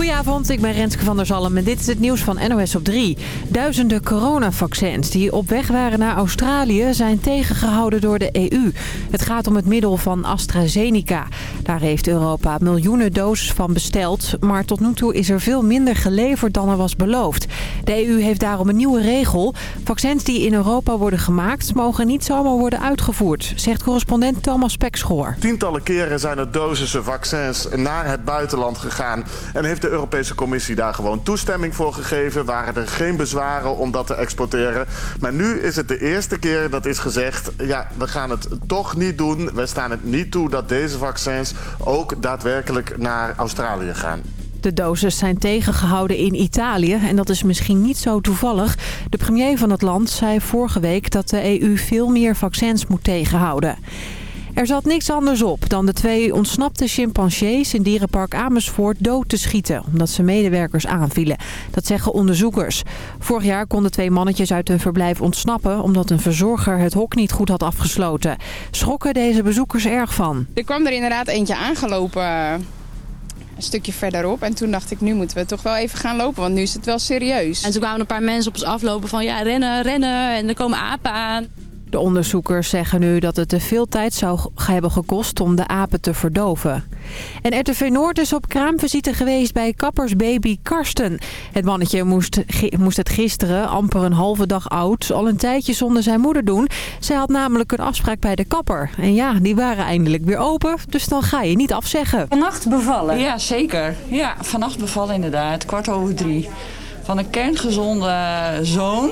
Goedenavond, ik ben Renske van der Zalm en dit is het nieuws van NOS op 3. Duizenden coronavaccins die op weg waren naar Australië zijn tegengehouden door de EU. Het gaat om het middel van AstraZeneca. Daar heeft Europa miljoenen doses van besteld, maar tot nu toe is er veel minder geleverd dan er was beloofd. De EU heeft daarom een nieuwe regel. Vaccins die in Europa worden gemaakt mogen niet zomaar worden uitgevoerd, zegt correspondent Thomas Pekschoor. Tientallen keren zijn er dosissen vaccins naar het buitenland gegaan en heeft de Europese Commissie daar gewoon toestemming voor gegeven. Waren er geen bezwaren om dat te exporteren. Maar nu is het de eerste keer dat is gezegd... ja, we gaan het toch niet doen. We staan het niet toe dat deze vaccins ook daadwerkelijk naar Australië gaan. De doses zijn tegengehouden in Italië en dat is misschien niet zo toevallig. De premier van het land zei vorige week dat de EU veel meer vaccins moet tegenhouden. Er zat niks anders op dan de twee ontsnapte chimpansees in dierenpark Amersfoort dood te schieten. Omdat ze medewerkers aanvielen. Dat zeggen onderzoekers. Vorig jaar konden twee mannetjes uit hun verblijf ontsnappen omdat een verzorger het hok niet goed had afgesloten. Schrokken deze bezoekers erg van. Er kwam er inderdaad eentje aangelopen een stukje verderop. En toen dacht ik, nu moeten we toch wel even gaan lopen, want nu is het wel serieus. En toen kwamen een paar mensen op ons aflopen van ja, rennen, rennen. En er komen apen aan. De onderzoekers zeggen nu dat het te veel tijd zou hebben gekost om de apen te verdoven. En RTV Noord is op kraamvisite geweest bij kappersbaby Karsten. Het mannetje moest, moest het gisteren, amper een halve dag oud, al een tijdje zonder zijn moeder doen. Zij had namelijk een afspraak bij de kapper. En ja, die waren eindelijk weer open, dus dan ga je niet afzeggen. Vannacht bevallen? Ja, zeker. Ja, vannacht bevallen inderdaad. Kwart over drie van een kerngezonde zoon.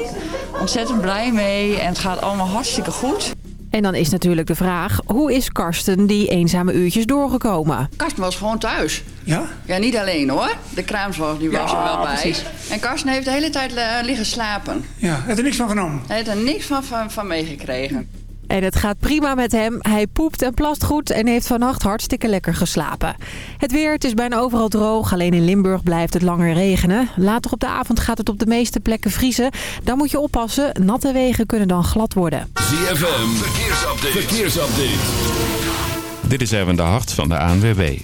Ontzettend blij mee en het gaat allemaal hartstikke goed. En dan is natuurlijk de vraag, hoe is Karsten die eenzame uurtjes doorgekomen? Karsten was gewoon thuis. Ja? Ja, niet alleen hoor. De kraamzorg die was er wel bij. Precies. En Karsten heeft de hele tijd uh, liggen slapen. Ja, heeft er niks van genomen? Hij heeft er niks van, van, van meegekregen. En het gaat prima met hem. Hij poept en plast goed en heeft vannacht hartstikke lekker geslapen. Het weer, het is bijna overal droog. Alleen in Limburg blijft het langer regenen. Later op de avond gaat het op de meeste plekken vriezen. Dan moet je oppassen. Natte wegen kunnen dan glad worden. ZFM, verkeersupdate. verkeersupdate. Dit is even de hart van de ANWB.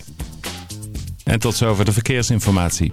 En tot zover de verkeersinformatie.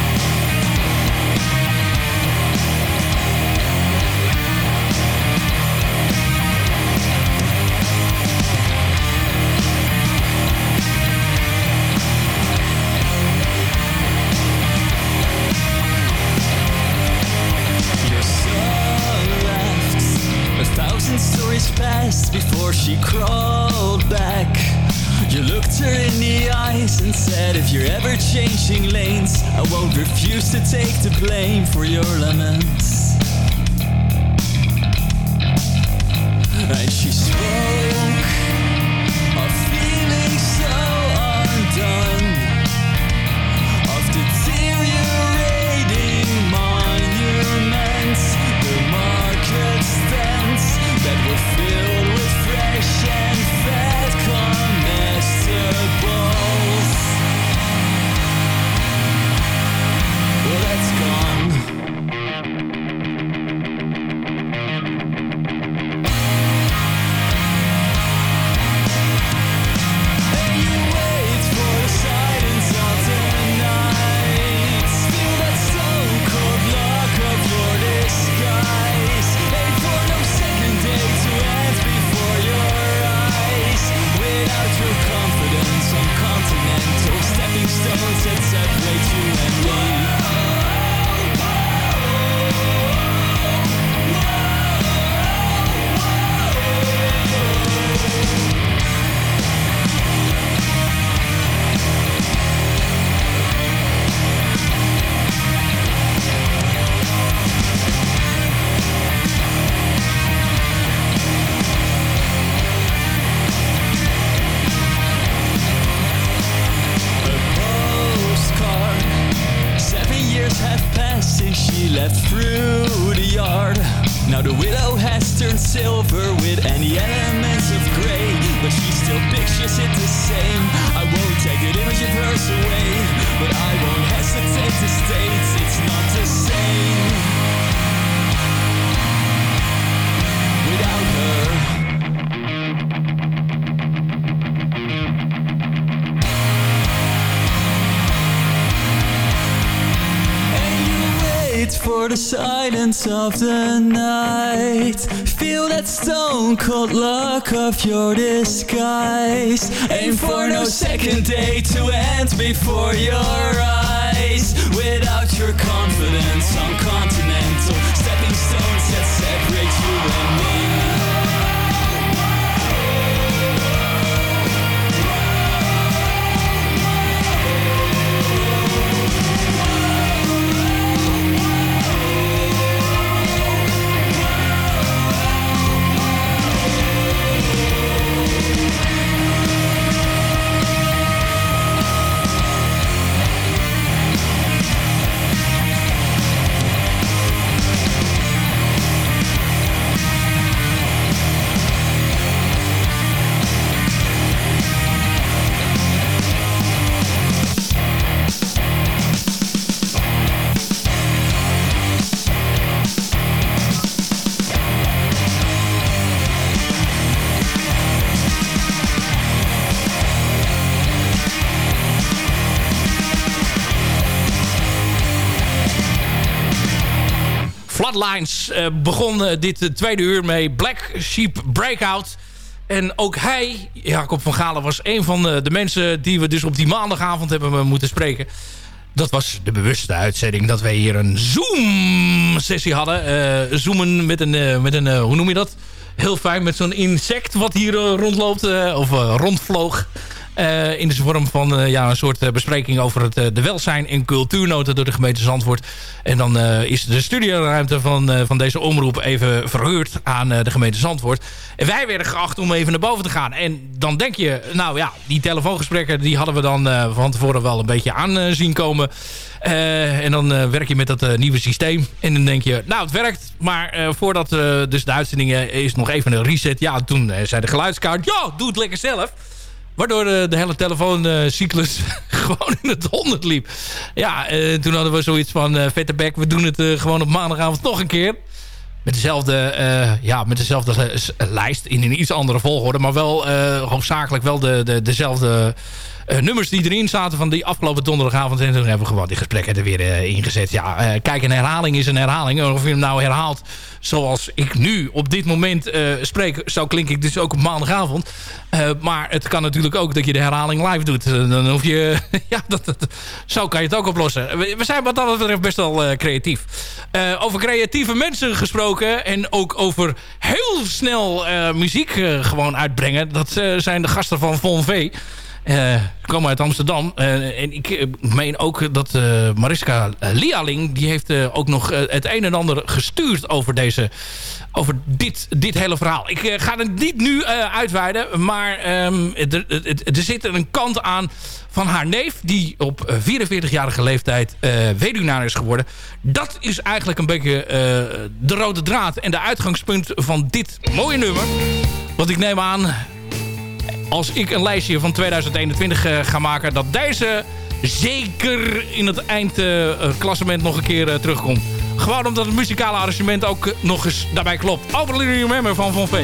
Blame for your laments. Of the night. Feel that stone cold look of your disguise. Aim for no second day to end before your eyes. Without your confidence on Flatlines eh, begon eh, dit eh, tweede uur mee. Black Sheep Breakout. En ook hij, Jacob van Galen, was een van de, de mensen... die we dus op die maandagavond hebben moeten spreken. Dat was de bewuste uitzending dat wij hier een Zoom-sessie hadden. Zoomen met een, met een hoe noem je dat? Heel fijn, met zo'n insect wat hier rondloopt. of rondvloog. Eh, in de vorm van eh, ja, een soort eh, bespreking over het, de welzijn en cultuurnoten door de gemeente Zandvoort. En dan is de studioruimte van, van deze omroep even verhuurd aan de gemeente Zandvoort. En wij werden geacht om even naar boven te gaan. En dan denk je, nou ja, die telefoongesprekken die hadden we dan van tevoren wel een beetje aan zien komen. En dan werk je met dat nieuwe systeem. En dan denk je, nou het werkt. Maar voordat dus de uitzending eh, is nog even een reset. Ja, toen zei de geluidskaart, ja, doe het lekker zelf. Waardoor eh, de hele telefooncyclus gewoon in het honderd liep. Ja, eh, toen hadden we zoiets van... eh, vette bek, we doen het gewoon op maandagavond nog een keer. Met dezelfde, ja, met dezelfde lijst in een iets andere volgorde. Maar wel eh, hoofdzakelijk wel de, de, dezelfde nummers die erin zaten van die afgelopen donderdagavond. En toen hebben we gewoon die gesprekken er weer eh, ingezet. Ja, eh, kijk, een herhaling is een herhaling. Of je hem nou herhaalt zoals ik nu op dit moment eh, spreek... zo klink ik dus ook op maandagavond. Eh, maar het kan natuurlijk ook dat je de herhaling live doet. Eh, dan hoef je... ja, dat, dat- zo kan je het ook oplossen. We, zijn wat dat betreft best wel eh, creatief. Eh, over creatieve mensen gesproken... en ook over heel snel eh, muziek eh, gewoon uitbrengen... dat eh, zijn de gasten van Von V... Eh, komen uit Amsterdam. Eh, en ik eh, meen ook dat Mariska Lialing... die heeft ook nog het een en ander gestuurd over, deze, over dit, dit hele verhaal. Ik ga het niet nu uitweiden... maar ehm, er, zit een kant aan van haar neef... die op eh, 44-jarige leeftijd eh weduwnaar is geworden. Dat is eigenlijk een beetje de rode draad... en de uitgangspunt van dit mooie nummer. Want ik neem aan als ik een lijstje van 2021 eh, ga maken... dat deze zeker in het eindklassement nog een keer eh, terugkomt. Gewoon omdat het muzikale arrangement ook eh, nog eens daarbij klopt. Overly Remember van Von V.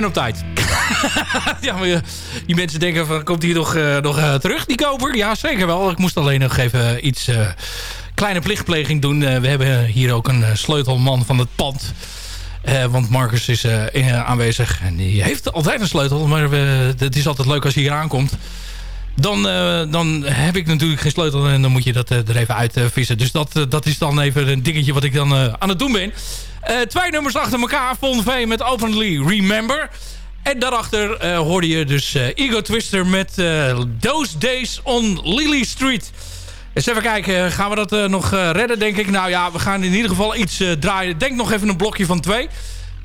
En op tijd. ja, maar, eh, die mensen denken van, komt hij nog, eh, nog eh, terug, die koper? Ja, zeker wel. Ik moest alleen nog even iets kleine plichtpleging doen. We hebben hier ook een sleutelman van het pand. Want Marcus is aanwezig. En die heeft altijd een sleutel. Maar het is altijd leuk als hij hier aankomt. Dan, dan heb ik natuurlijk geen sleutel. En dan moet je dat er even uit eh, vissen. Dus dat, dat is dan even een dingetje wat ik dan aan het doen ben. Eh, twee nummers achter elkaar. Von V met Openly Remember. En daarachter eh, hoorde je dus eh, Ego Twister met eh, Those Days on Lily Street. Eens even kijken, gaan we dat eh, nog eh, redden, denk ik? Nou ja, we gaan in ieder geval iets eh, draaien. Denk nog even een blokje van twee.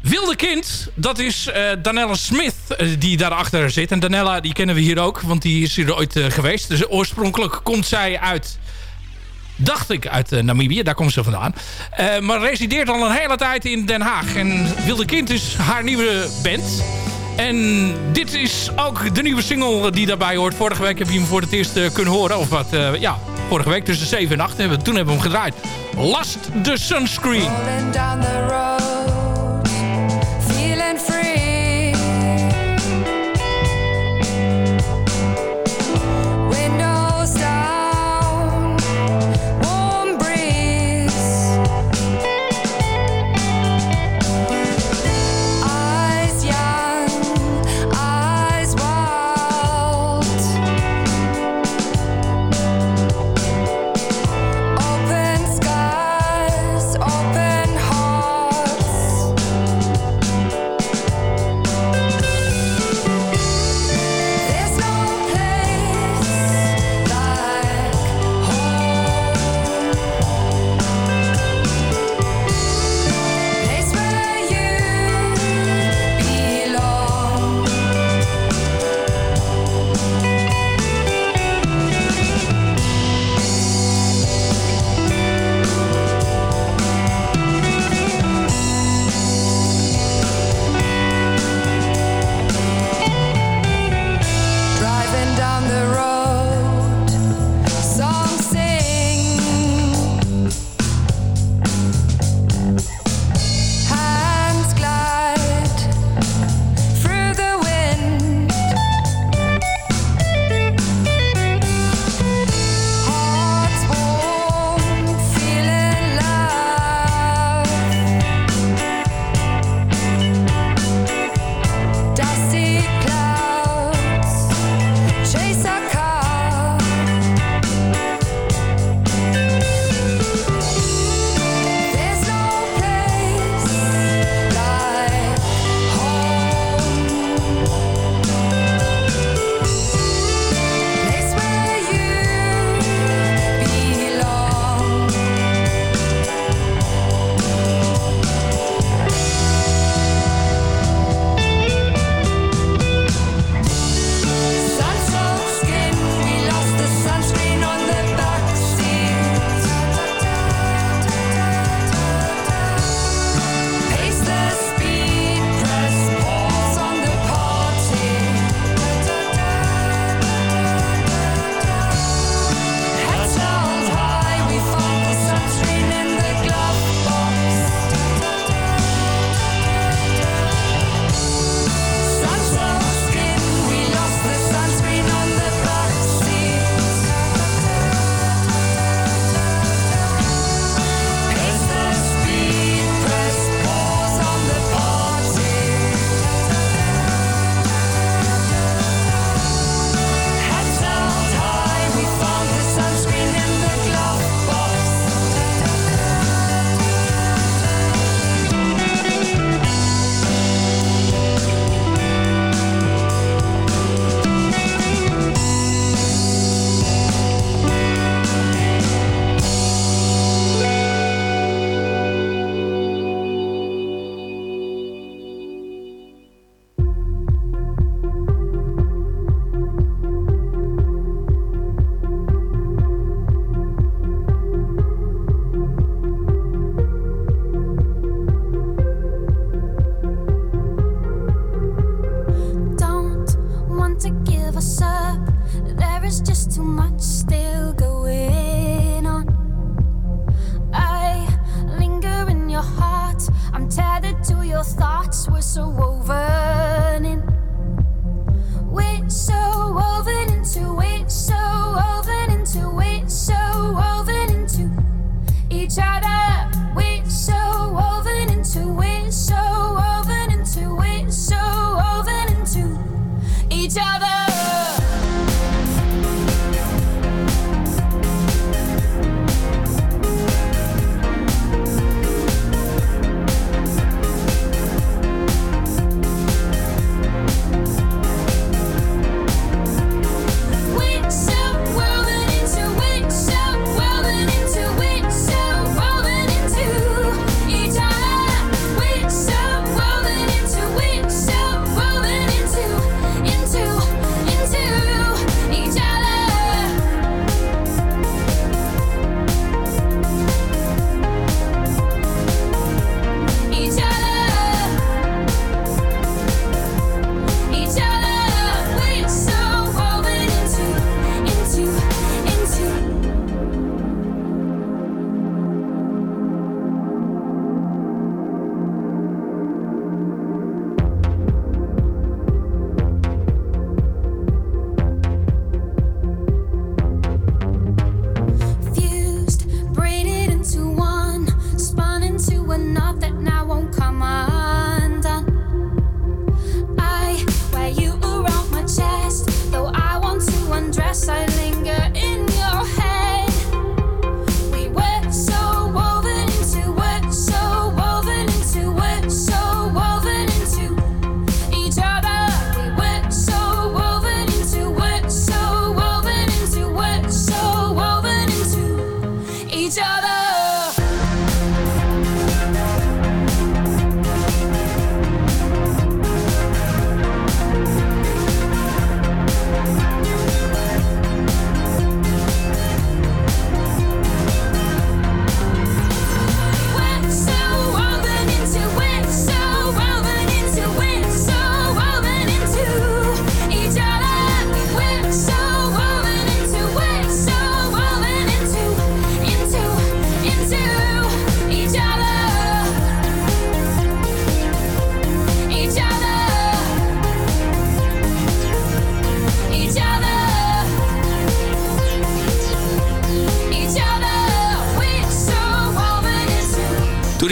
Wilde Kind, dat is eh Danella Smith eh, die daarachter zit. En Danella, die kennen we hier ook, want die is hier ooit eh, geweest. Dus oorspronkelijk komt zij uit, dacht ik, uit eh, Namibië. Daar komt ze vandaan. Eh, maar resideert al een hele tijd in Den Haag. En Wilde Kind is haar nieuwe band. En dit is ook de nieuwe single die daarbij hoort. Vorige week heb je hem voor het eerst eh, kunnen horen. Of wat, ja, vorige week tussen 7 en 8. Hebben, toen hebben we hem gedraaid. Last the Sunscreen.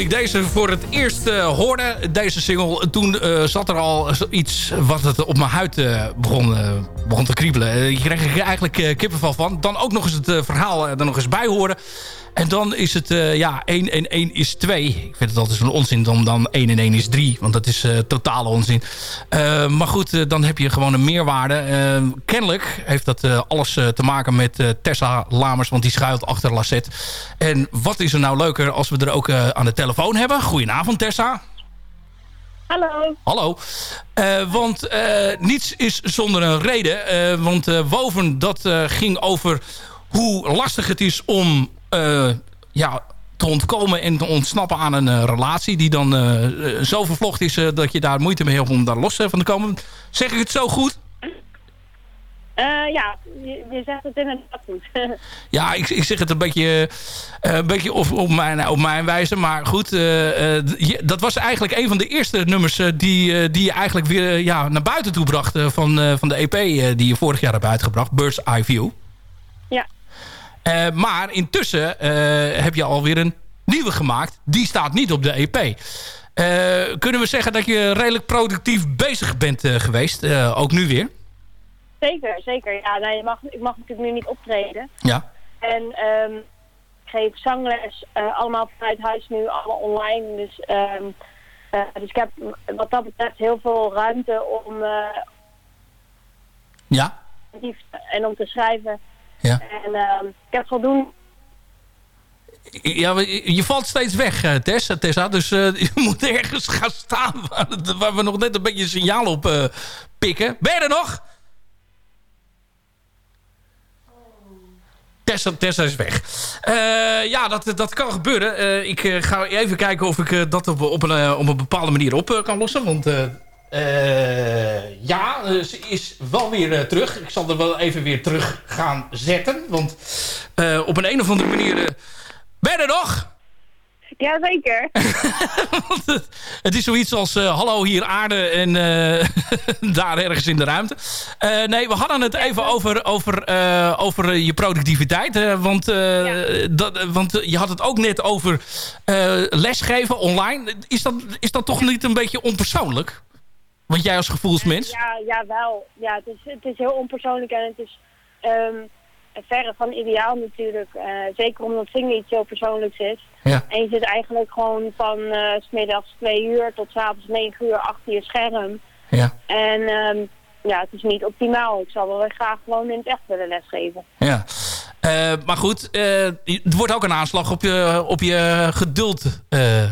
Deze voor het eerst eh, hoorde, deze single... toen eh, zat er al iets wat het op mijn huid eh, begon, begon te kriebelen. Je kreeg er eigenlijk kippenvel van. Dan ook nog eens het verhaal er nog eens bij horen. En dan is het, eh, ja, 1 en 1 is 2. Ik vind het altijd zo'n onzin dan, dan 1 en 1 is 3. Want dat is eh, totale onzin. Eh, maar goed, dan heb je gewoon een meerwaarde. Kennelijk heeft dat alles te maken met Tessa Lamers. Want die schuilt achter Lassette. En wat is er nou leuker als we er ook aan de telefoon hebben? Goedenavond Tessa. Hallo. Hallo. Want niets is zonder een reden. Want Woven, dat ging over hoe lastig het is om ja, te ontkomen en te ontsnappen aan een eh, relatie... die dan eh, eh, zo vervlocht is eh, dat je daar moeite mee hebt om daar los eh, van te komen. Zeg ik het zo goed? Eh, ja, je, je zegt het inderdaad goed. Ja, ik, ik zeg het een beetje, eh, een beetje op, op, mijn, op mijn wijze. Maar goed, eh, eh, je- dat was eigenlijk een van de eerste nummers... eh, die, eh, die je eigenlijk weer eh, ja, naar buiten toe bracht... eh, van, eh, van de EP eh, die je vorig jaar hebt uitgebracht. Bird's Eye View. Ja. Eh, maar intussen eh, heb je alweer een nieuwe gemaakt. Die staat niet op de EP. Eh, kunnen we zeggen dat je redelijk productief bezig bent geweest? Ook nu weer? zeker, zeker. Ja, nou, je mag, ik mag natuurlijk nu niet optreden. Ja. En ehm, ik geef zangles allemaal vanuit huis nu, allemaal online. Dus, ehm, eh, dus ik heb wat dat betreft heel veel ruimte om Ja. en om te schrijven. Ja. En ehm, ik heb voldoende Ja, je je valt steeds weg, eh, Tess, Tessa. Dus eh, je moet ergens gaan staan waar, we nog net een beetje signaal op eh, pikken. Ben je er nog? Tessa, Tessa is weg. Eh, ja, dat, dat kan gebeuren. Eh, ik eh, ga even kijken of ik eh, dat op, op, een, eh, op een bepaalde manier op eh, kan lossen. Want eh, ja, eh, ze is wel weer eh, terug. Ik zal er wel even weer terug gaan zetten. Want op een, een of andere manier... ben je er nog? Jazeker. Het is zoiets als hallo hier aarde en daar ergens in de ruimte. Nee, we hadden het even over, over, over je productiviteit. want, dat, want je had het ook net over lesgeven online. Is dat, is dat toch niet een beetje onpersoonlijk? Want jij als gevoelsmens? Ja, ja, wel. Ja, het is, het is heel onpersoonlijk en het is ehm, verre van ideaal natuurlijk. Eh, zeker omdat zingen iets heel persoonlijks is. Ja. En je zit eigenlijk gewoon van eh, s smiddags twee uur tot s avonds negen uur achter je scherm. Ja. En ehm, ja, het is niet optimaal. Ik zou wel graag gewoon in het echt willen lesgeven. Ja. Eh, maar goed, eh, het wordt ook een aanslag op je, op je geduld eh,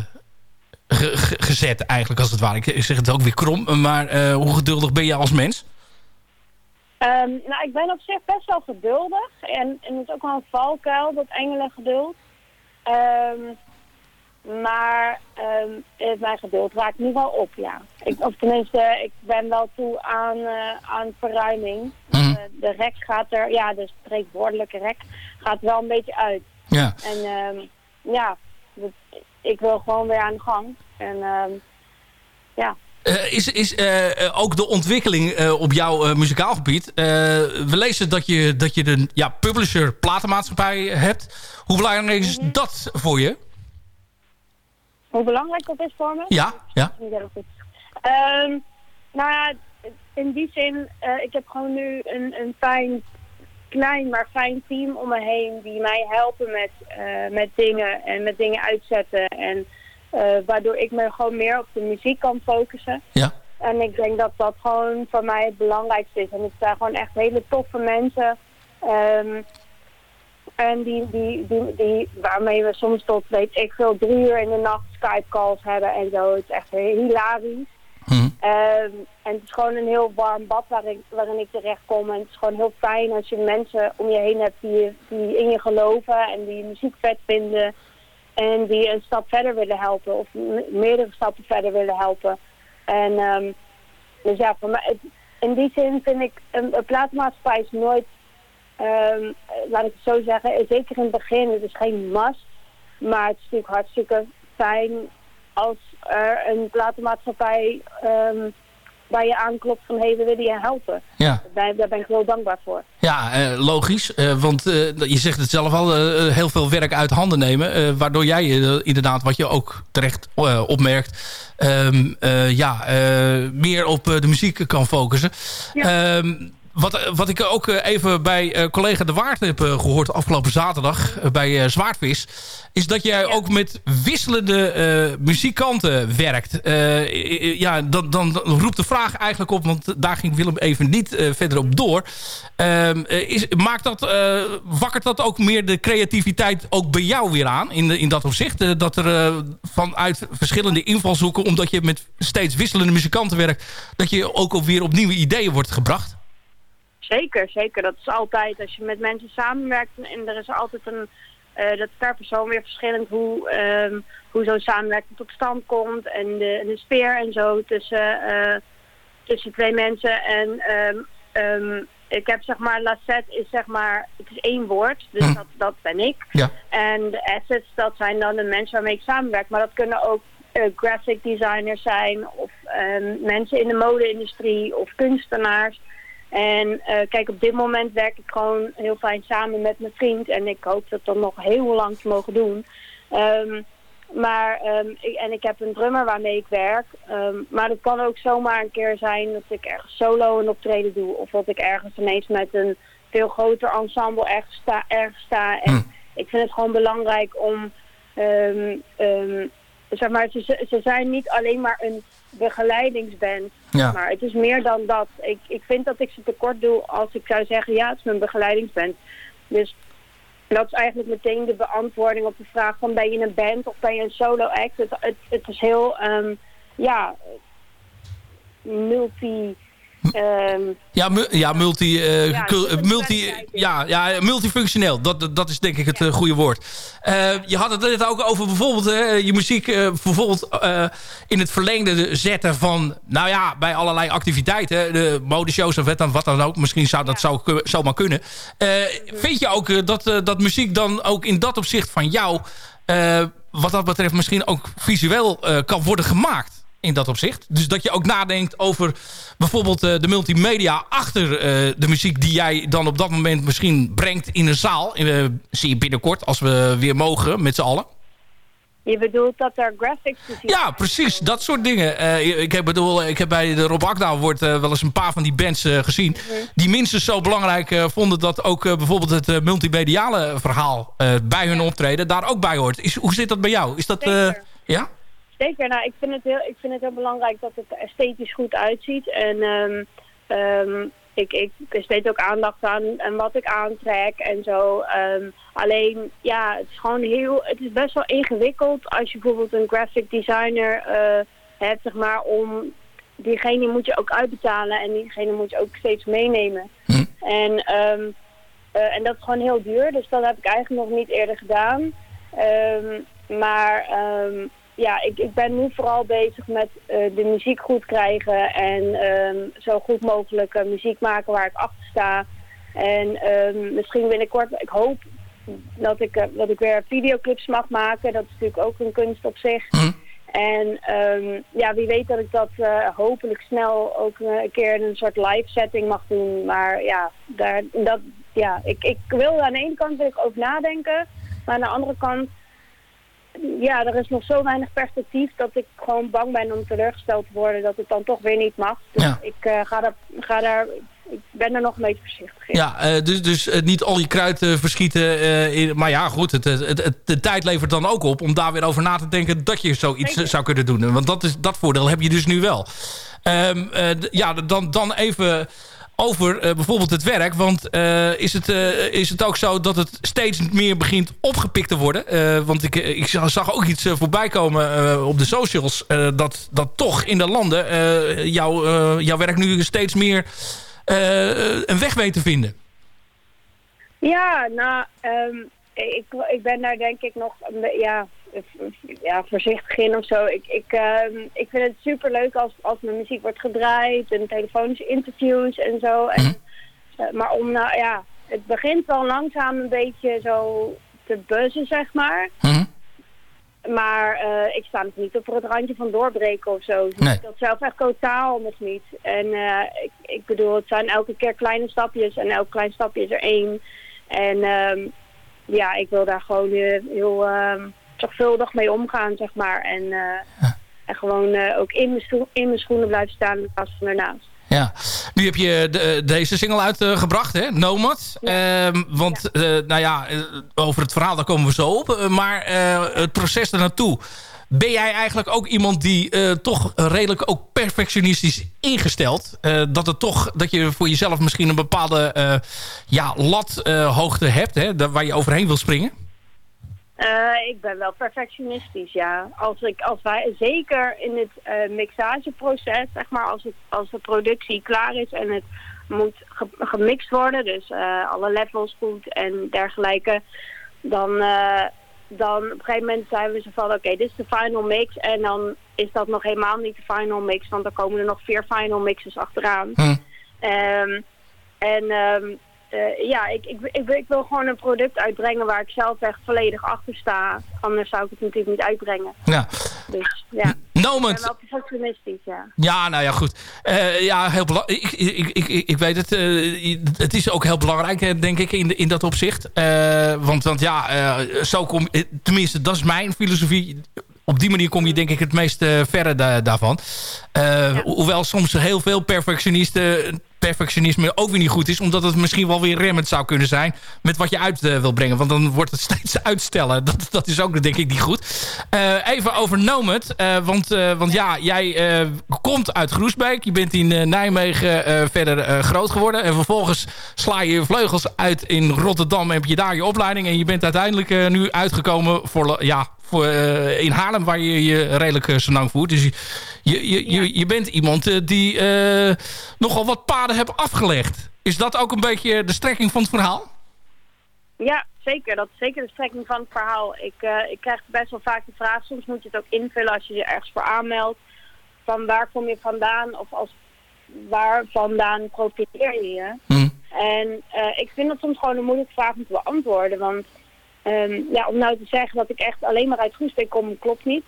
ge- ge- gezet eigenlijk als het ware. Ik, zeg het ook weer krom, maar eh, hoe geduldig ben je als mens? Ehm, nou, ik ben op zich best wel geduldig. En, en het is ook wel een valkuil, dat engelengeduld. Ehm maar eh, mijn geduld raakt nu wel op, ja. Ik, of tenminste, ik ben wel toe aan, eh, aan verruiming. Mhm. Eh, de rek gaat er, ja, de spreekwoordelijke rek gaat wel een beetje uit. Ja. En ehm, ja, ik wil gewoon weer aan de gang. En ehm, ja. Eh, is is eh, ook de ontwikkeling eh, op jouw muzikaal gebied. eh, we lezen dat je, dat je de ja, publisher platenmaatschappij hebt. Hoe belangrijk is dat voor je? Hoe belangrijk dat is voor me? Ja, ja. Ehm, nou ja, in die zin, ik heb gewoon nu een, een fijn, klein maar fijn team om me heen die mij helpen met, eh, met dingen en met dingen uitzetten. En eh, waardoor ik me gewoon meer op de muziek kan focussen. Ja. En ik denk dat dat gewoon voor mij het belangrijkste is. En het zijn gewoon echt hele toffe mensen. Ehm, en die, die, die, die, waarmee we soms tot, weet ik veel, drie uur in de nacht Skype calls hebben en zo. Het is echt hilarisch. Ehm, en het is gewoon een heel warm bad waarin, waarin ik terecht kom. En het is gewoon heel fijn als je mensen om je heen hebt die, die in je geloven en die muziek vet vinden. En die een stap verder willen helpen of me- meerdere stappen verder willen helpen. En ehm, dus ja, voor mij, in die zin vind ik een, platenmaatschappij is nooit, ehm, laat ik het zo zeggen, zeker in het begin, het is geen must. Maar het is natuurlijk hartstikke fijn als er een platenmaatschappij ehm, bij je aanklopt van hé, hey, we willen je helpen. Ja. Daar, daar ben ik heel dankbaar voor. Ja, eh, logisch. Eh, want eh, je zegt het zelf al, heel veel werk uit handen nemen. waardoor jij inderdaad, wat je ook terecht opmerkt... ehm, eh, ja, meer op de muziek kan focussen. Ehm, wat, wat ik ook eh, even bij eh, collega De Waard heb eh, gehoord afgelopen zaterdag bij Zwaardvis... is dat jij ook met wisselende muzikanten werkt. Ja, dan, dan roept de vraag eigenlijk op, want daar ging Willem even niet verder op door. Ehm, eh, is, maakt dat, wakkert dat ook meer de creativiteit ook bij jou weer aan in, de- in dat opzicht? Dat er vanuit verschillende invalshoeken, omdat je met steeds wisselende muzikanten werkt... dat je ook weer op nieuwe ideeën wordt gebracht? Zeker, zeker. Dat is altijd. Als je met mensen samenwerkt en er is altijd een... eh, dat is per persoon weer verschillend hoe, ehm, hoe zo'n samenwerking tot stand komt. En de, de sfeer en zo tussen, eh, tussen twee mensen. En ehm, ik heb zeg maar, Lassette is zeg maar, het is één woord. Dus Hm. dat, dat ben ik. Ja. En de assets, dat zijn dan de mensen waarmee ik samenwerk. Maar dat kunnen ook eh, graphic designers zijn. Of mensen in de mode-industrie. Of kunstenaars. En eh, kijk, op dit moment werk ik gewoon heel fijn samen met mijn vriend. En ik hoop dat dan nog heel lang te mogen doen. Ehm, maar, ehm, ik, en ik heb een drummer waarmee ik werk. Ehm, maar het kan ook zomaar een keer zijn dat ik ergens solo een optreden doe. Of dat ik ergens ineens met een veel groter ensemble ergens sta. Ergens sta. En ik vind het gewoon belangrijk om... zeg maar, ze, ze zijn niet alleen maar een begeleidingsband. Ja. Maar het is meer dan dat. Ik, ik vind dat ik ze tekort doe als ik zou zeggen... ja, het is mijn begeleidingsband. Dus dat is eigenlijk meteen de beantwoording op de vraag van... ben je een band of ben je een solo act? Het, het, het is heel, ehm, ja, multi... ehm, Ja, mu- ja, multi, eh, Ja, multi, ja, ja, multifunctioneel. Dat, dat is denk ik het eh, goede woord. Eh, je had het net ook over bijvoorbeeld je muziek bijvoorbeeld in het verlengde zetten van, nou ja, bij allerlei activiteiten, de modeshows of wat dan, wat dan ook. Misschien zou dat zou, ku- zomaar kunnen. Eh, vind je ook dat, dat muziek dan ook in dat opzicht van jou, wat dat betreft misschien ook visueel kan worden gemaakt? In dat opzicht. Dus dat je ook nadenkt over bijvoorbeeld eh, de multimedia achter eh, de muziek die jij dan op dat moment misschien brengt in een zaal. Eh, zie je binnenkort als we weer mogen met z'n allen. je bedoelt dat er graphics te zien Ja, precies. Dat soort dingen. Ik, heb, bedoel, ik heb bij de Rob Akda wordt wel eens een paar van die bands gezien. Die minstens zo belangrijk vonden dat ook bijvoorbeeld het multimediale verhaal bij hun optreden daar ook bij hoort. Is, hoe zit dat bij jou? Is dat... ja? Zeker, nou, ik vind, het heel, ik vind het heel belangrijk dat het esthetisch goed uitziet. En ehm, ehm, ik, ik besteed ook aandacht aan, aan wat ik aantrek en zo. Ehm, alleen, ja, het is gewoon heel, het is best wel ingewikkeld als je bijvoorbeeld een graphic designer eh, hebt, zeg maar, om diegene moet je ook uitbetalen en diegene moet je ook steeds meenemen. En, ehm, eh, en dat is gewoon heel duur, dus dat heb ik eigenlijk nog niet eerder gedaan. Maar ja, ik, ik ben nu vooral bezig met eh, de muziek goed krijgen en ehm, zo goed mogelijk eh, muziek maken waar ik achter sta. En ehm, misschien binnenkort, ik hoop dat ik, eh, dat ik weer videoclips mag maken. Dat is natuurlijk ook een kunst op zich. En ehm, ja, wie weet dat ik dat hopelijk snel ook een keer in een soort live setting mag doen. Maar ja, daar, dat, ja ik, ik wil aan de ene kant wil ik over nadenken. Maar aan de andere kant, ja, er is nog zo weinig perspectief dat ik gewoon bang ben om teleurgesteld te worden dat het dan toch weer niet mag. Dus ik eh, ga, daar, ga daar, ik ben er nog een beetje voorzichtig in. Ja, eh, dus, dus eh, niet al je kruid eh, verschieten. in, maar ja, goed, het, het, het- de tijd levert dan ook op om daar weer over na te denken dat je zoiets zou kunnen doen. Want dat, is, dat voordeel heb je dus nu wel. Ehm, eh, ja, dan, dan even over eh, bijvoorbeeld het werk. Want eh, is, het, eh, is het ook zo dat het steeds meer begint opgepikt te worden? Want ik, ik zag ook iets voorbij komen op de socials. dat, dat toch in de landen eh, jouw, werk nu steeds meer een weg weet te vinden. Ja, nou, ehm, ik, ik ben daar denk ik nog ja, ja, voorzichtig in of zo. Ik, ik, ehm, ik vind het super leuk als, als mijn muziek wordt gedraaid en telefonische interviews en zo. En, eh, maar om nou ja, het begint wel langzaam een beetje zo te buzzen, zeg maar. maar eh, ik sta nog niet op het randje van doorbreken of zo. Dus Nee. Dat zelf echt totaal nog niet. En eh, ik, ik bedoel, het zijn elke keer kleine stapjes en elk klein stapje is er één. En ehm, ja, ik wil daar gewoon eh, heel ehm, zorgvuldig mee omgaan, zeg maar. En, eh, en gewoon eh, ook in mijn, in mijn schoenen blijven staan in plaats van ernaast. Ja, nu heb je de- deze single uitgebracht, hè? Nomad. Ehm, want, eh, nou ja, eh, over het verhaal daar komen we zo op. Eh, maar eh, het proces ernaartoe. Ben jij eigenlijk ook iemand die eh, toch redelijk ook perfectionistisch ingesteld? Eh, dat, het toch, dat je voor jezelf misschien een bepaalde eh, ja, lathoogte hebt, hè? Waar je overheen wil springen? Eh, ik ben wel perfectionistisch, ja. Als, ik, als wij, zeker in het eh, mixageproces, zeg maar, als, het, als de productie klaar is en het moet ge- gemixt worden, dus eh, alle levels goed en dergelijke, dan, dan op een gegeven moment zijn we zo van, oké, dit is de final mix en dan is dat nog helemaal niet de final mix, want dan komen er nog vier final mixes achteraan. Ehm, en ehm, eh, ja, ik, ik, ik, wil- ik wil gewoon een product uitbrengen waar ik zelf echt volledig achter sta. Anders zou ik het natuurlijk niet uitbrengen. Ja. Dus ja, Nomad. ik ben wel perfectionistisch, ja. Ja, nou ja, goed. Eh, ja, heel belangrijk. Ik, ik, ik, ik, weet het. eh, het is ook heel belangrijk, denk ik, in, in dat opzicht. Want, want ja, zo kom tenminste, dat is mijn filosofie. Op die manier kom je denk ik het meest eh, verre da- daarvan. Eh, ho- Hoewel soms heel veel perfectionisten perfectionisme ook weer niet goed is. Omdat het misschien wel weer remmend zou kunnen zijn. Met wat je uit eh, wil brengen. Want dan wordt het steeds uitstellen. Dat, dat is ook denk ik niet goed. Even over Nomad. Eh, want, want ja, jij komt uit Groesbeek. Je bent in Nijmegen verder groot geworden. En vervolgens sla je je vleugels uit in Rotterdam. En heb je daar je opleiding. En je bent uiteindelijk nu uitgekomen voor, ja, in Haarlem. Waar je je redelijk uh, zo lang voert. Dus je, je, je, je, bent iemand eh, die eh, nogal wat paden hebt afgelegd. Is dat ook een beetje de strekking van het verhaal? Ja, zeker. Dat is zeker de strekking van het verhaal. Ik, eh, ik krijg best wel vaak de vraag, soms moet je het ook invullen als je je ergens voor aanmeldt. Van waar kom je vandaan of als, waar vandaan profiteer je je? En eh, ik vind dat soms gewoon een moeilijke vraag om te beantwoorden. Want ehm, ja, om nou te zeggen dat ik echt alleen maar uit Groesbeek kom, klopt niet.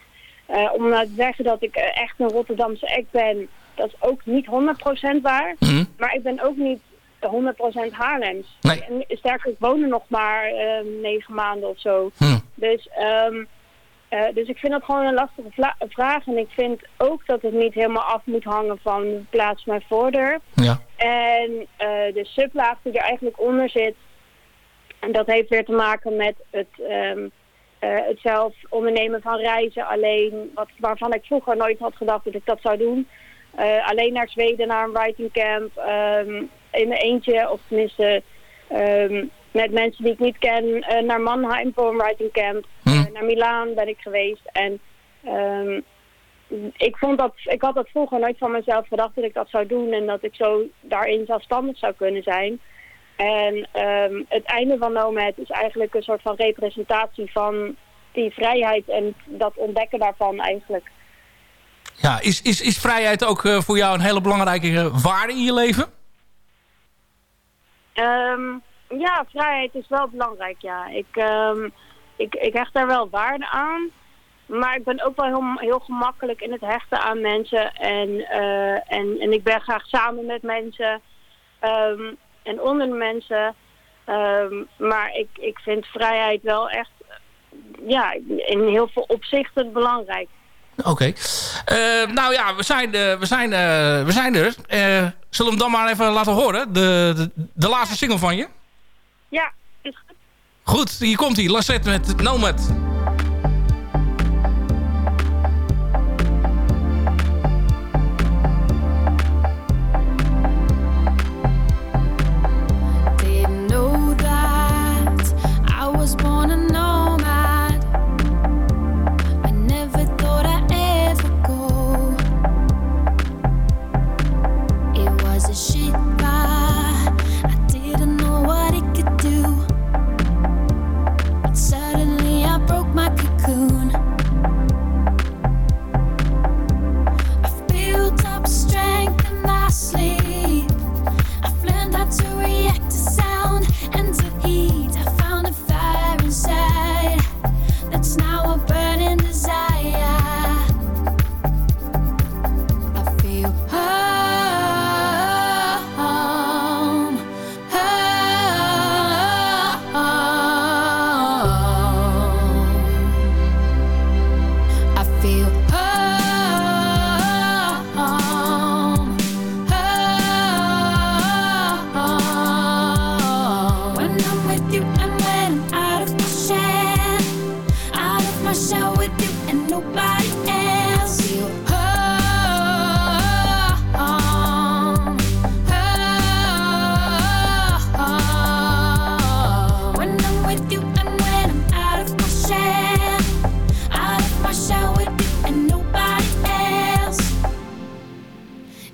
Eh, om nou te zeggen dat ik eh, echt een Rotterdamse act ben, dat is ook niet 100% waar. Maar ik ben ook niet 100% Haarlems. En sterker, ik woon er nog maar ehm, negen maanden of zo. Dus, ehm, eh, dus ik vind dat gewoon een lastige vraag. En ik vind ook dat het niet helemaal af moet hangen van plaats mijn voordeur. Ja. En eh, de sublaag die er eigenlijk onder zit, en dat heeft weer te maken met het, ehm, eh, het zelf ondernemen van reizen alleen, wat, waarvan ik vroeger nooit had gedacht dat ik dat zou doen. Eh, alleen naar Zweden, naar een writing camp, ehm, in mijn eentje, of tenminste ehm, met mensen die ik niet ken, eh, naar Mannheim voor een writing camp. Eh, naar Milaan ben ik geweest en ik, vond dat, ik had dat vroeger nooit van mezelf gedacht dat ik dat zou doen en dat ik zo daarin zelfstandig zou kunnen zijn. En ehm, het einde van Nomad is eigenlijk een soort van representatie van die vrijheid en dat ontdekken daarvan eigenlijk. Ja, is, is, is vrijheid ook eh, voor jou een hele belangrijke eh, waarde in je leven? Ehm, ja, vrijheid is wel belangrijk, ja. Ik, ehm, ik, ik hecht daar wel waarde aan. Maar ik ben ook wel heel, heel gemakkelijk in het hechten aan mensen. En, eh, en, en ik ben graag samen met mensen. En onder de mensen. Ehm, maar ik, ik vind vrijheid wel echt ja, in heel veel opzichten belangrijk. Oké. Eh, nou ja, we zijn, eh, we zijn, eh, we zijn er. Eh, zullen we hem dan maar even laten horen? De, de, de laatste single van je? Ja, is goed. Goed, hier komt hij. Lassette met Nomad.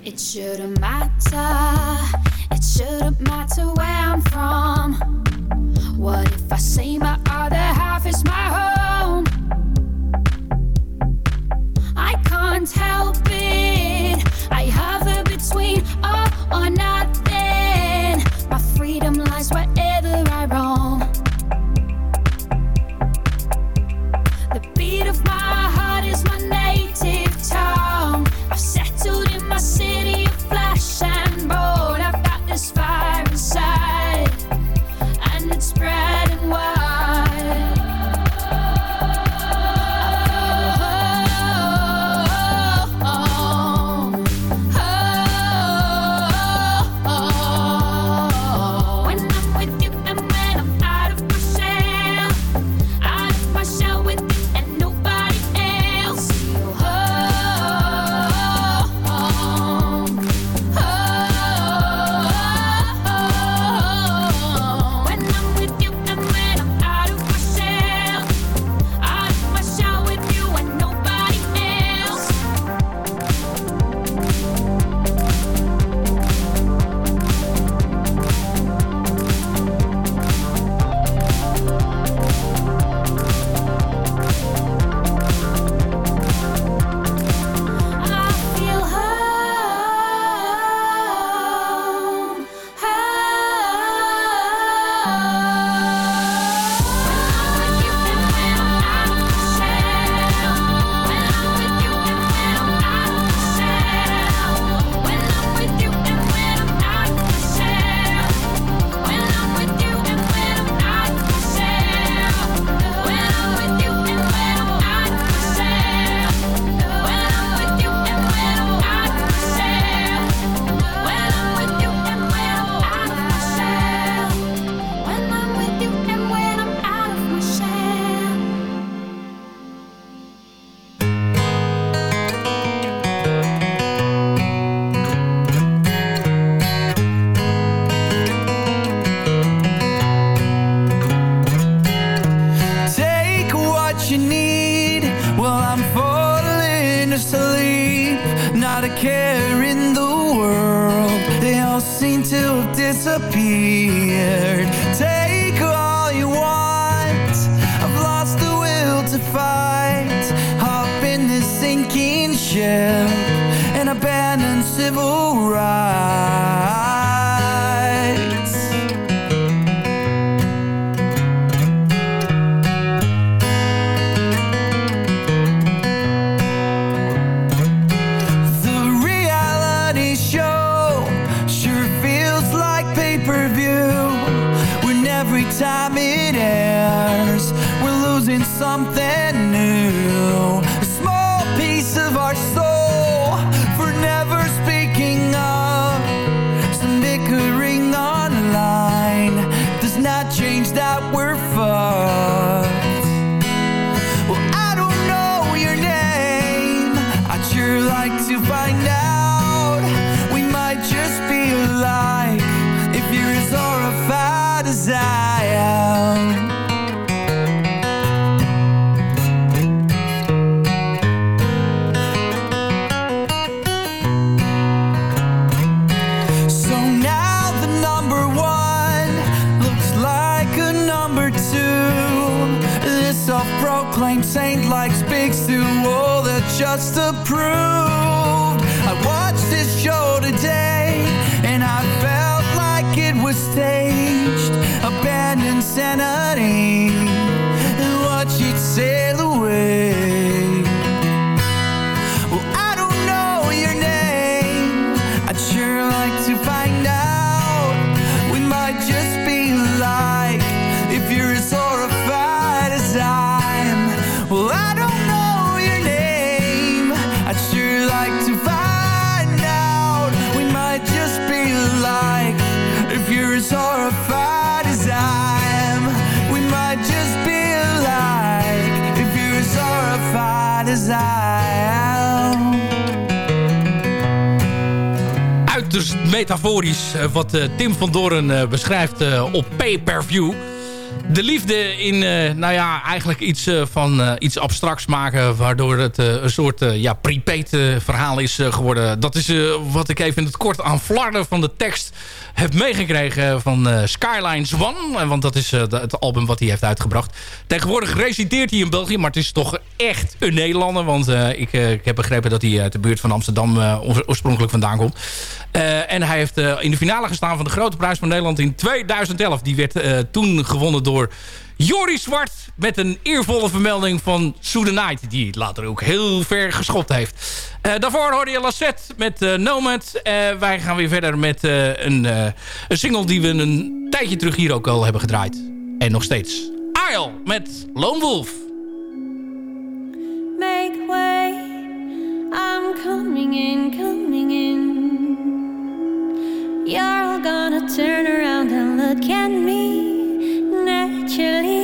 It shouldn't matter, it shouldn't matter where I'm from. What if I see my other claim Saint like speaks to all that just approved. I watched this show today, and I felt like it was staged. Abandoned sanity. metaforisch eh, wat eh, Tim van Doren eh, beschrijft op pay-per-view de liefde in, eh, nou ja, eigenlijk iets, eh, van eh, iets abstracts maken... waardoor het een soort ja, prepaid verhaal is geworden. Dat is wat ik even in het kort aan flarden van de tekst heb meegekregen van Skylines One. Want dat is het album wat hij heeft uitgebracht. Tegenwoordig resideert hij in België, maar het is toch echt een Nederlander. Want ik, ik, heb begrepen dat hij uit de buurt van Amsterdam oorspronkelijk vandaan komt. en hij heeft in de finale gestaan van de Grote Prijs van Nederland in 2011. Die werd toen gewonnen door Joris Zwart met een eervolle vermelding van Night. Die later ook heel ver geschopt heeft. Uh, daarvoor hoorde je Lassette met uh, Nomad. Uh, wij gaan weer verder met een, een single die we een tijdje terug hier ook al hebben gedraaid. En nog steeds. Isle met Lone Wolf. Make way, I'm coming in, coming in. You're gonna turn around and look at me. Naturally.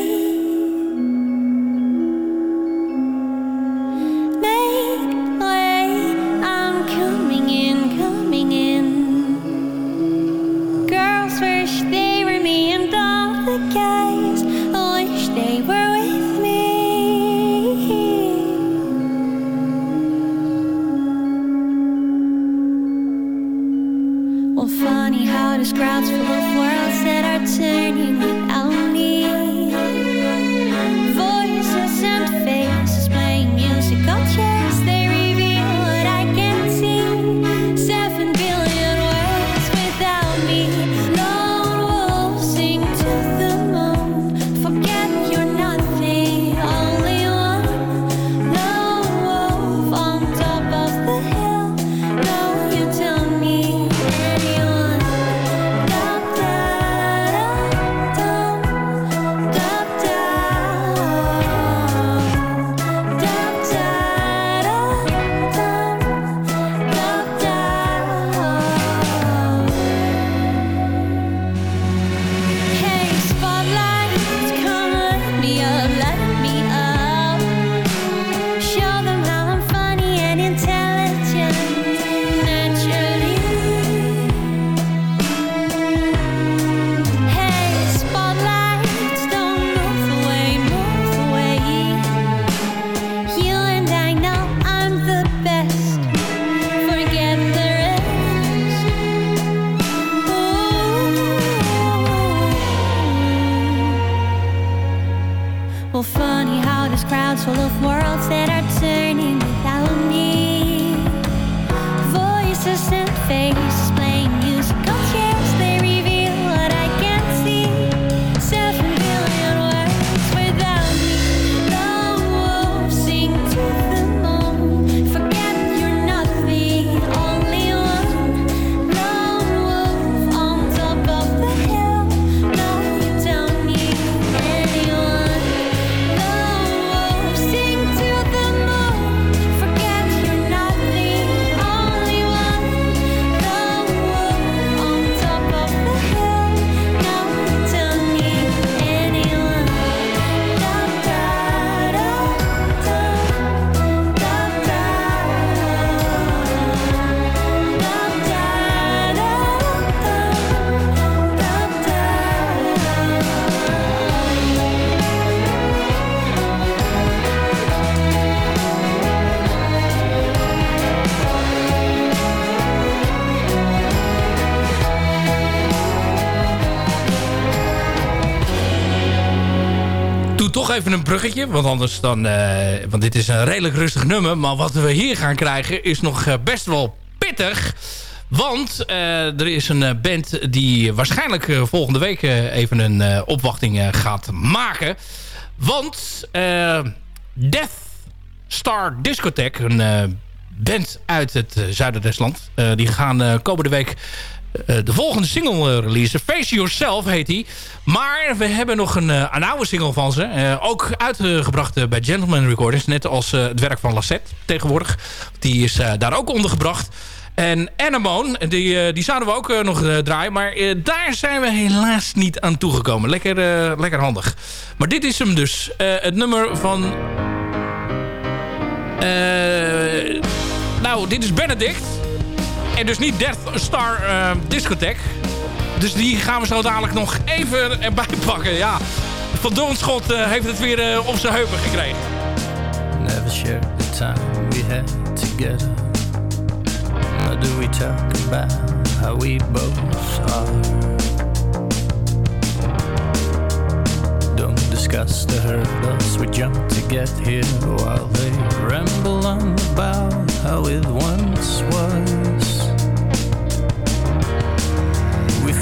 Even een bruggetje, want anders dan... eh, want dit is een redelijk rustig nummer. Maar wat we hier gaan krijgen is nog eh, best wel pittig. Want eh, er is een band die waarschijnlijk volgende week even een opwachting gaat maken. Want Death Star Discotheque, een band uit het zuiden des land... die gaan komende week de volgende single eh, releasen. Face Yourself heet die. Maar we hebben nog een, eh, een oude single van ze. eh, ook uitgebracht eh, bij Gentleman Recordings. Net als eh, het werk van Lassette tegenwoordig. Die is eh, daar ook ondergebracht. En Anemone, die, eh, die zouden we ook eh, nog eh, draaien. Maar eh, daar zijn we helaas niet aan toegekomen. Lekker, eh, lekker handig. Maar dit is hem dus. Eh, het nummer van... eh, nou, dit is Benedict. En dus niet Death Star eh, Discotheque. Dus die gaan we zo dadelijk nog even erbij pakken. Ja, Van Doornschot eh, heeft het weer eh, op zijn heupen gekregen. Never shared the time we had together. Nor do we talk about how we both are. Don't discuss the hurdles we jumped to get here while they ramble on about how it once was.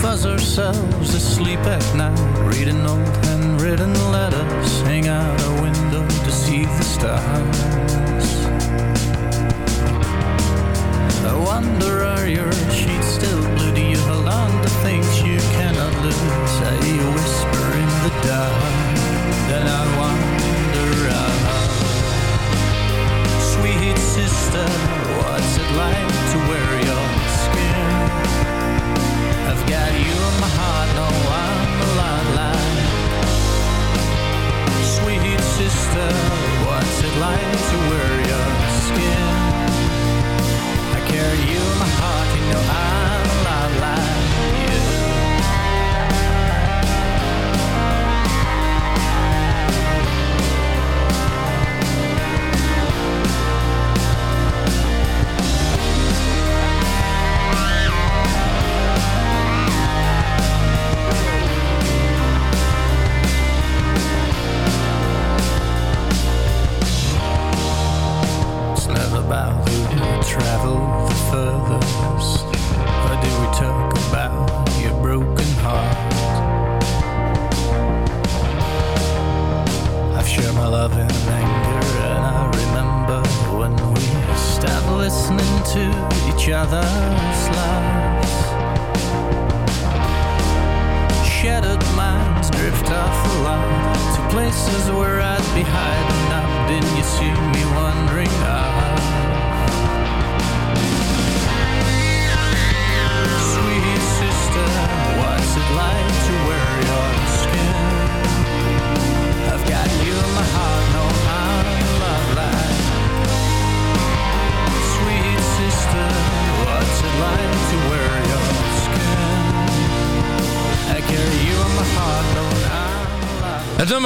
Fuzz ourselves asleep at night, reading old handwritten letters, hang out a window to see the stars. I wonder, are your sheets still blue? Do you hold on to things you cannot lose? I whisper in the dark, then I wander out. Sweet sister, what's it like got you in my heart, no, I'm a lot like Sweet sister, what's it like to wear your skin? I carry you in my heart, you know I'm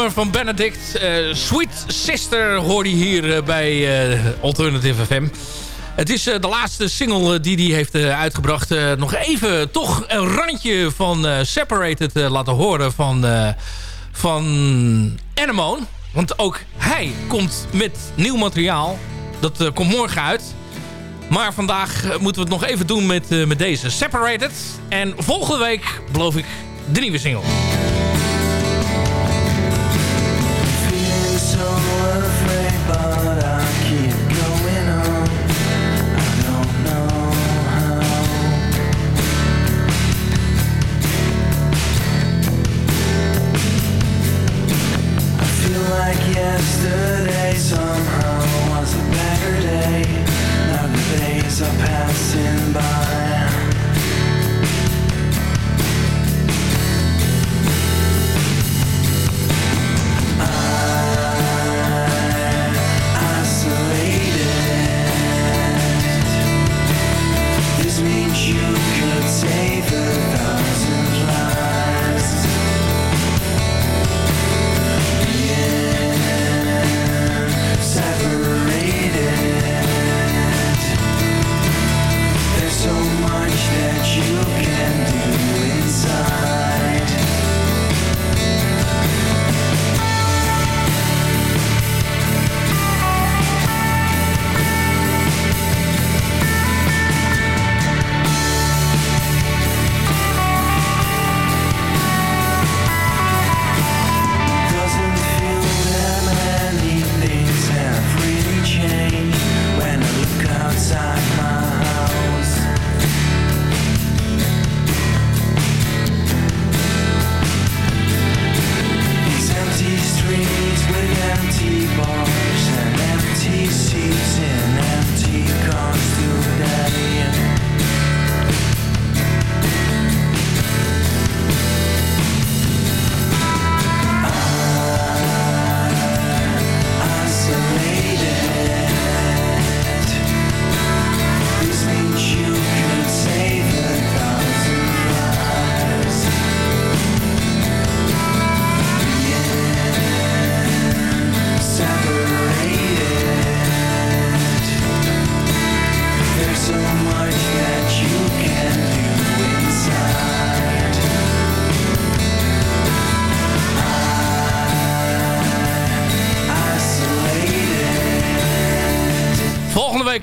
van Benedict, eh, Sweet Sister, hoorde je hier eh, bij eh, Alternative FM. Het is de laatste single die hij heeft uitgebracht. Nog even toch een randje van Separated laten horen van, van Anemone. Want ook hij komt met nieuw materiaal. Dat komt morgen uit. Maar vandaag moeten we het nog even doen met, met deze Separated. En volgende week beloof ik de nieuwe single. Like yesterday somehow was a better day. Now the days are passing by.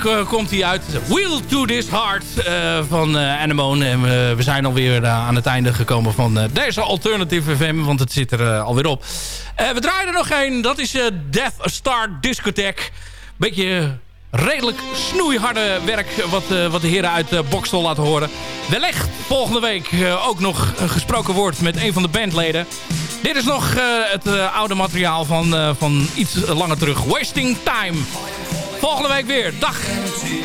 Eh, komt hij uit. Wheel to this heart eh, van uh, Anemone. En we zijn alweer aan het einde gekomen van deze Alternative FM. Want het zit er alweer op. we draaien er nog één. Dat is Death Star Discotheque. Beetje redelijk snoeiharde werk wat, wat de heren uit Bokstel laten horen. Wellicht volgende week ook nog gesproken woord met een van de bandleden. Dit is nog het oude materiaal van, van iets langer terug. Wasting Time. Volgende week weer. Dag.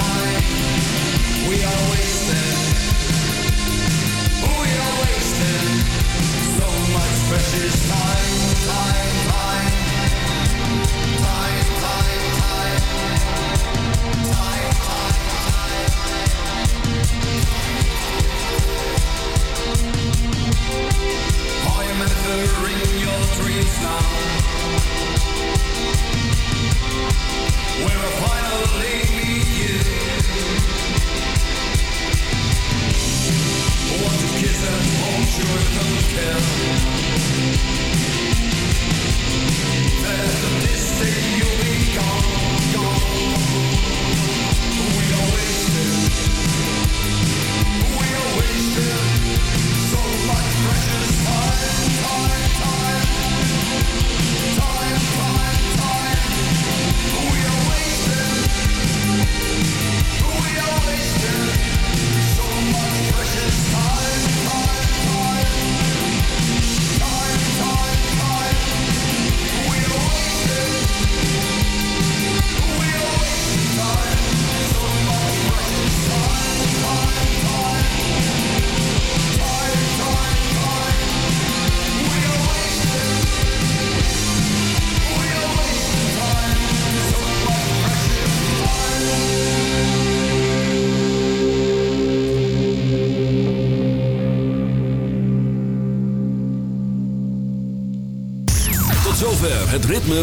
time.